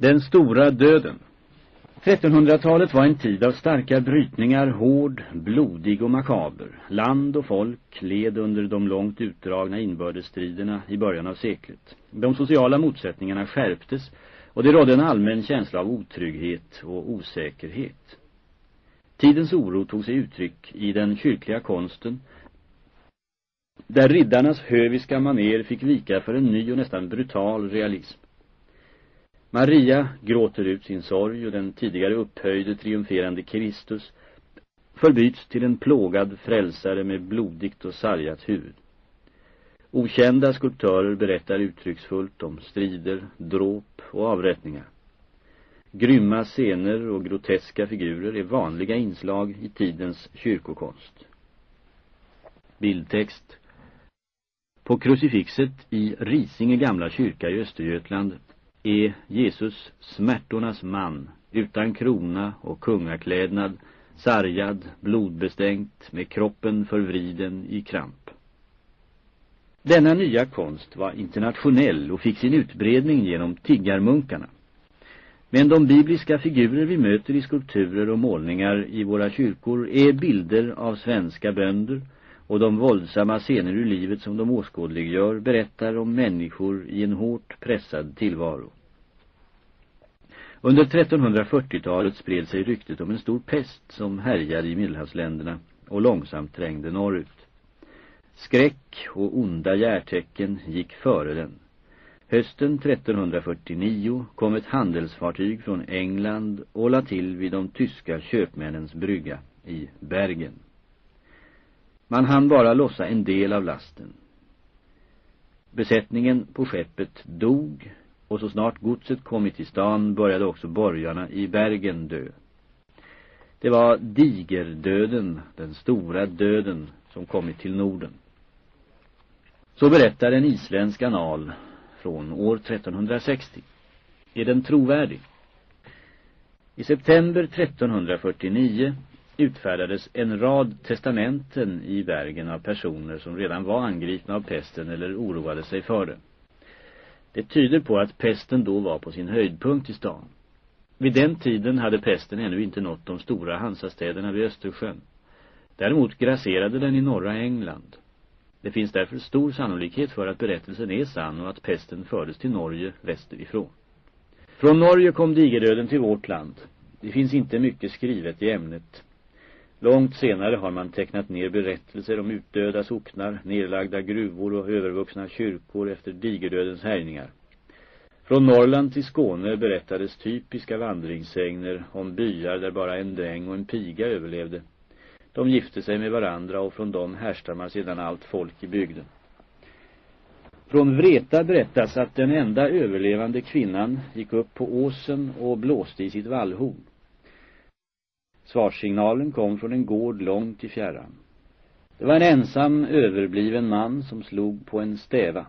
Den stora döden 1300-talet var en tid av starka brytningar, hård, blodig och makaber. Land och folk led under de långt utdragna inbördesstriderna i början av seklet. De sociala motsättningarna skärptes och det rådde en allmän känsla av otrygghet och osäkerhet. Tidens oro tog sig uttryck i den kyrkliga konsten där riddarnas höviska maner fick vika för en ny och nästan brutal realism. Maria gråter ut sin sorg och den tidigare upphöjde triumferande Kristus förbyts till en plågad frälsare med blodigt och sargat huvud. Okända skulptörer berättar uttrycksfullt om strider, dråp och avrättningar. Grymma scener och groteska figurer är vanliga inslag i tidens kyrkokonst. Bildtext På krucifixet i Risinge gamla kyrka i Östergötland är Jesus smärtornas man, utan krona och kungaklädnad, sargad, blodbestänkt, med kroppen förvriden i kramp. Denna nya konst var internationell och fick sin utbredning genom tiggarmunkarna. Men de bibliska figurer vi möter i skulpturer och målningar i våra kyrkor är bilder av svenska bönder och de våldsamma scener ur livet som de åskådliggör berättar om människor i en hårt pressad tillvaro. Under 1340-talet spred sig ryktet om en stor pest som härjade i Medelhavsländerna och långsamt trängde norrut. Skräck och onda järtecken gick före den. Hösten 1349 kom ett handelsfartyg från England och la till vid de tyska köpmännens brygga i Bergen. Man hann bara lossa en del av lasten. Besättningen på skeppet dog och så snart godset kommit till stan började också borgarna i Bergen dö. Det var digerdöden, den stora döden, som kommit till Norden. Så berättar en isländsk anal från år 1360. Är den trovärdig? I september 1349 utfärdades en rad testamenten i Bergen av personer som redan var angripna av pesten eller oroade sig för det. Det tyder på att pesten då var på sin höjdpunkt i stan. Vid den tiden hade pesten ännu inte nått de stora Hansastäderna vid Östersjön. Däremot grasserade den i norra England. Det finns därför stor sannolikhet för att berättelsen är sann och att pesten fördes till Norge västerifrån. Från Norge kom digerdöden till vårt land. Det finns inte mycket skrivet i ämnet. Långt senare har man tecknat ner berättelser om utdöda socknar, nedlagda gruvor och övervuxna kyrkor efter digerdödens härjningar. Från Norrland till Skåne berättades typiska vandringssägner om byar där bara en dräng och en piga överlevde. De gifte sig med varandra och från dem härstammar sedan allt folk i bygden. Från Vreta berättas att den enda överlevande kvinnan gick upp på åsen och blåste i sitt vallhorn. Svarssignalen kom från en gård långt i fjärran. Det var en ensam överbliven man som slog på en stäva.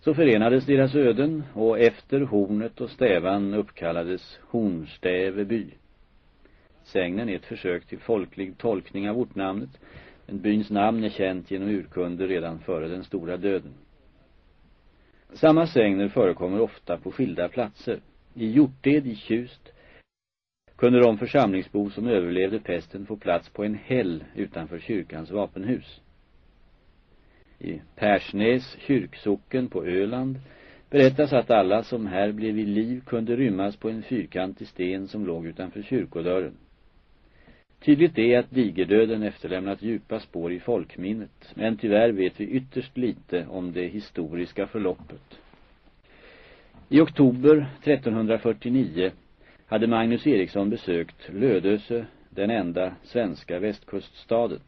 Så förenades deras öden och efter hornet och stävan uppkallades Hornstäveby. Sägnen är ett försök till folklig tolkning av ortnamnet. men byns namn är känt genom urkunder redan före den stora döden. Samma sägner förekommer ofta på skilda platser. I Hjorted i Tjust kunde de församlingsbor som överlevde pesten få plats på en häll utanför kyrkans vapenhus. I Persnäs kyrksocken på Öland berättas att alla som här blev i liv kunde rymmas på en fyrkantig sten som låg utanför kyrkodörren. Tydligt är att digerdöden efterlämnat djupa spår i folkminnet, men tyvärr vet vi ytterst lite om det historiska förloppet. I oktober 1349 hade Magnus Eriksson besökt Lödöse, den enda svenska västkuststaden.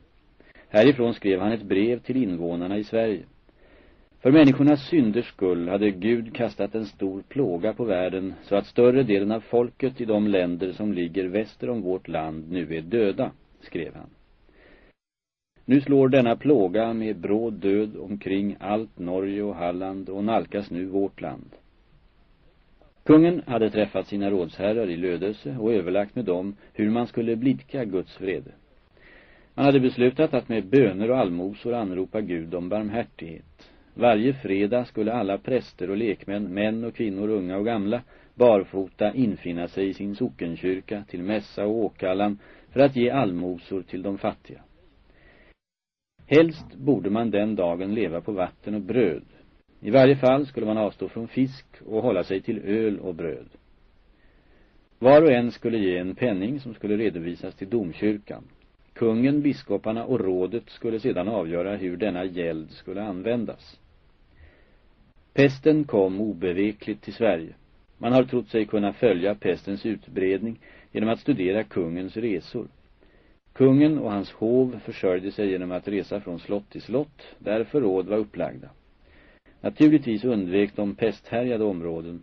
Härifrån skrev han ett brev till invånarna i Sverige. För människornas synders skull hade Gud kastat en stor plåga på världen så att större delen av folket i de länder som ligger väster om vårt land nu är döda, skrev han. Nu slår denna plåga med bråd död omkring allt Norge och Halland och nalkas nu vårt land. Kungen hade träffat sina rådsherrar i Lödöse och överlagt med dem hur man skulle blidka Guds vrede. Man hade beslutat att med böner och allmosor anropa Gud om barmhärtighet. Varje fredag skulle alla präster och lekmän, män och kvinnor, unga och gamla, barfota infinna sig i sin sockenkyrka till mässa och åkallan för att ge allmosor till de fattiga. Helst borde man den dagen leva på vatten och bröd. I varje fall skulle man avstå från fisk och hålla sig till öl och bröd. Var och en skulle ge en penning som skulle redovisas till domkyrkan. Kungen, biskoparna och rådet skulle sedan avgöra hur denna gäld skulle användas. Pesten kom obevekligt till Sverige. Man har trott sig kunna följa pestens utbredning genom att studera kungens resor. Kungen och hans hov försörjde sig genom att resa från slott till slott, där förråd var upplagda. Naturligtvis undvek de pesthärjade områden.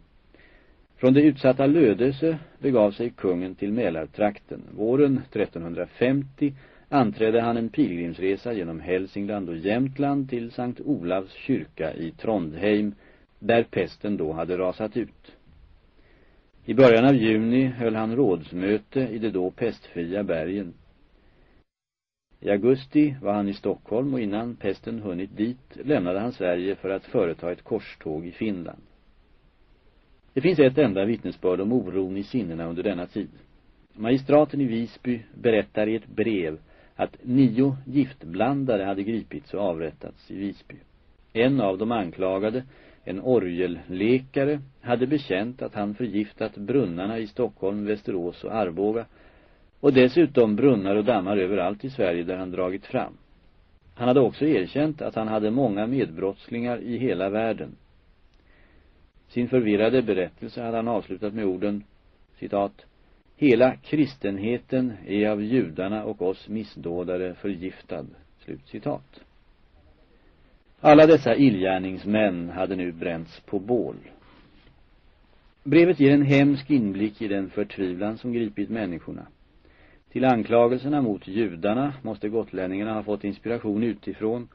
Från det utsatta Lödöse begav sig kungen till Mälartrakten. Våren 1350 anträdde han en pilgrimsresa genom Hälsingland och Jämtland till Sankt Olavs kyrka i Trondheim, där pesten då hade rasat ut. I början av juni höll han rådsmöte i de då pestfria bergen. I augusti var han i Stockholm och innan pesten hunnit dit lämnade han Sverige för att företa ett korståg i Finland. Det finns ett enda vittnesbörd om oron i sinnena under denna tid. Magistraten i Visby berättar i ett brev att nio giftblandare hade gripits och avrättats i Visby. En av de anklagade, en orgellekare, hade bekänt att han förgiftat brunnarna i Stockholm, Västerås och Arboga och dessutom brunnar och dammar överallt i Sverige där han dragit fram. Han hade också erkänt att han hade många medbrottslingar i hela världen. Sin förvirrade berättelse hade han avslutat med orden, citat, Hela kristenheten är av judarna och oss missdådare förgiftad. Slut citat. Alla dessa illgärningsmän hade nu bränts på bål. Brevet ger en hemsk inblick i den förtvivlan som gripit människorna. Till anklagelserna mot judarna måste gotlänningarna ha fått inspiration utifrån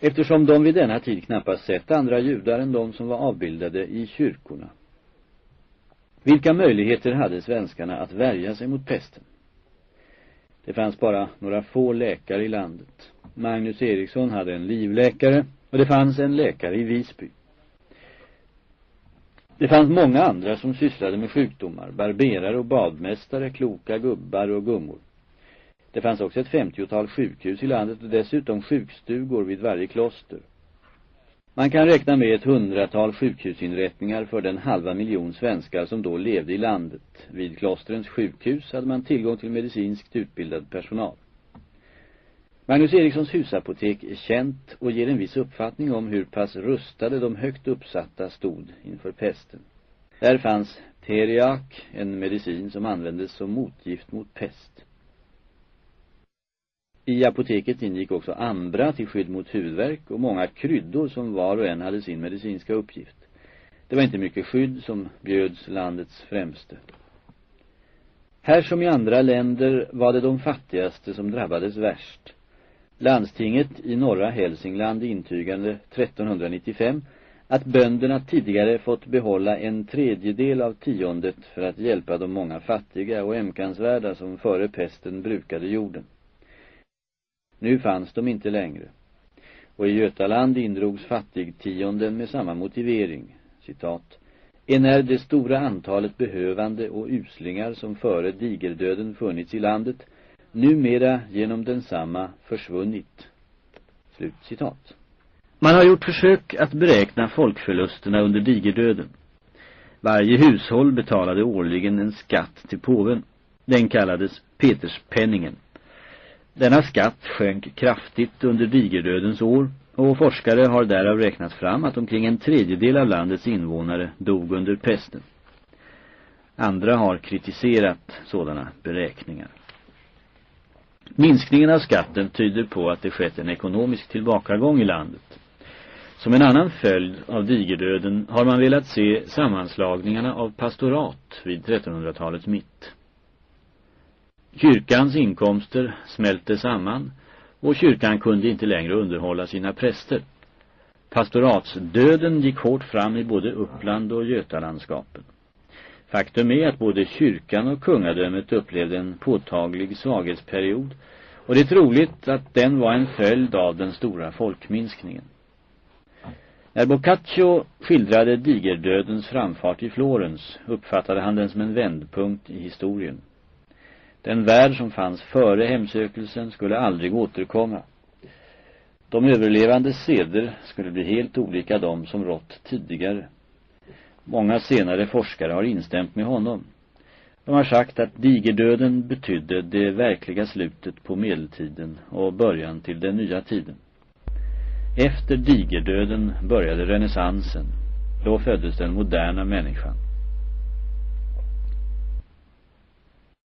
eftersom de vid denna tid knappast sett andra judar än de som var avbildade i kyrkorna. Vilka möjligheter hade svenskarna att värja sig mot pesten? Det fanns bara några få läkare i landet. Magnus Eriksson hade en livläkare och det fanns en läkare i Visby. Det fanns många andra som sysslade med sjukdomar, barberare och badmästare, kloka gubbar och gummor. Det fanns också ett femtiotal sjukhus i landet och dessutom sjukstugor vid varje kloster. Man kan räkna med ett hundratal sjukhusinrättningar för den halva miljon svenskar som då levde i landet. Vid klostrens sjukhus hade man tillgång till medicinskt utbildad personal. Magnus Erikssons husapotek är känt och ger en viss uppfattning om hur pass rustade de högt uppsatta stod inför pesten. Där fanns teriak, en medicin som användes som motgift mot pest. I apoteket ingick också ambra till skydd mot huvudvärk och många kryddor som var och en hade sin medicinska uppgift. Det var inte mycket skydd som bjöds landets främste. Här som i andra länder var det de fattigaste som drabbades värst. Landstinget i norra Hälsingland intygande 1395 att bönderna tidigare fått behålla en tredjedel av tiondet för att hjälpa de många fattiga och ämkansvärda som före pesten brukade jorden. Nu fanns de inte längre. Och i Götaland indrogs fattigtionden med samma motivering. Citat. Enär det stora antalet behövande och uslingar som före digerdöden funnits i landet numera genom densamma försvunnit. Slut citat. Man har gjort försök att beräkna folkförlusterna under digerdöden. Varje hushåll betalade årligen en skatt till påven. Den kallades Peterspenningen. Denna skatt sjönk kraftigt under digerdödens år och forskare har därav räknat fram att omkring en tredjedel av landets invånare dog under pesten. Andra har kritiserat sådana beräkningar. Minskningen av skatten tyder på att det skett en ekonomisk tillbakagång i landet. Som en annan följd av digerdöden har man velat se sammanslagningarna av pastorat vid 1300-talets mitt. Kyrkans inkomster smälte samman och kyrkan kunde inte längre underhålla sina präster. Pastoratsdöden gick hårt fram i både Uppland och Götalandskapen. Faktum är att både kyrkan och kungadömet upplevde en påtaglig svaghetsperiod och det är troligt att den var en följd av den stora folkminskningen. När Boccaccio skildrade digerdödens framfart i Florens uppfattade han den som en vändpunkt i historien. Den värld som fanns före hemsökelsen skulle aldrig återkomma. De överlevandes seder skulle bli helt olika de som rått tidigare. Många senare forskare har instämt med honom. De har sagt att digerdöden betydde det verkliga slutet på medeltiden och början till den nya tiden. Efter digerdöden började renässansen. Då föddes den moderna människan.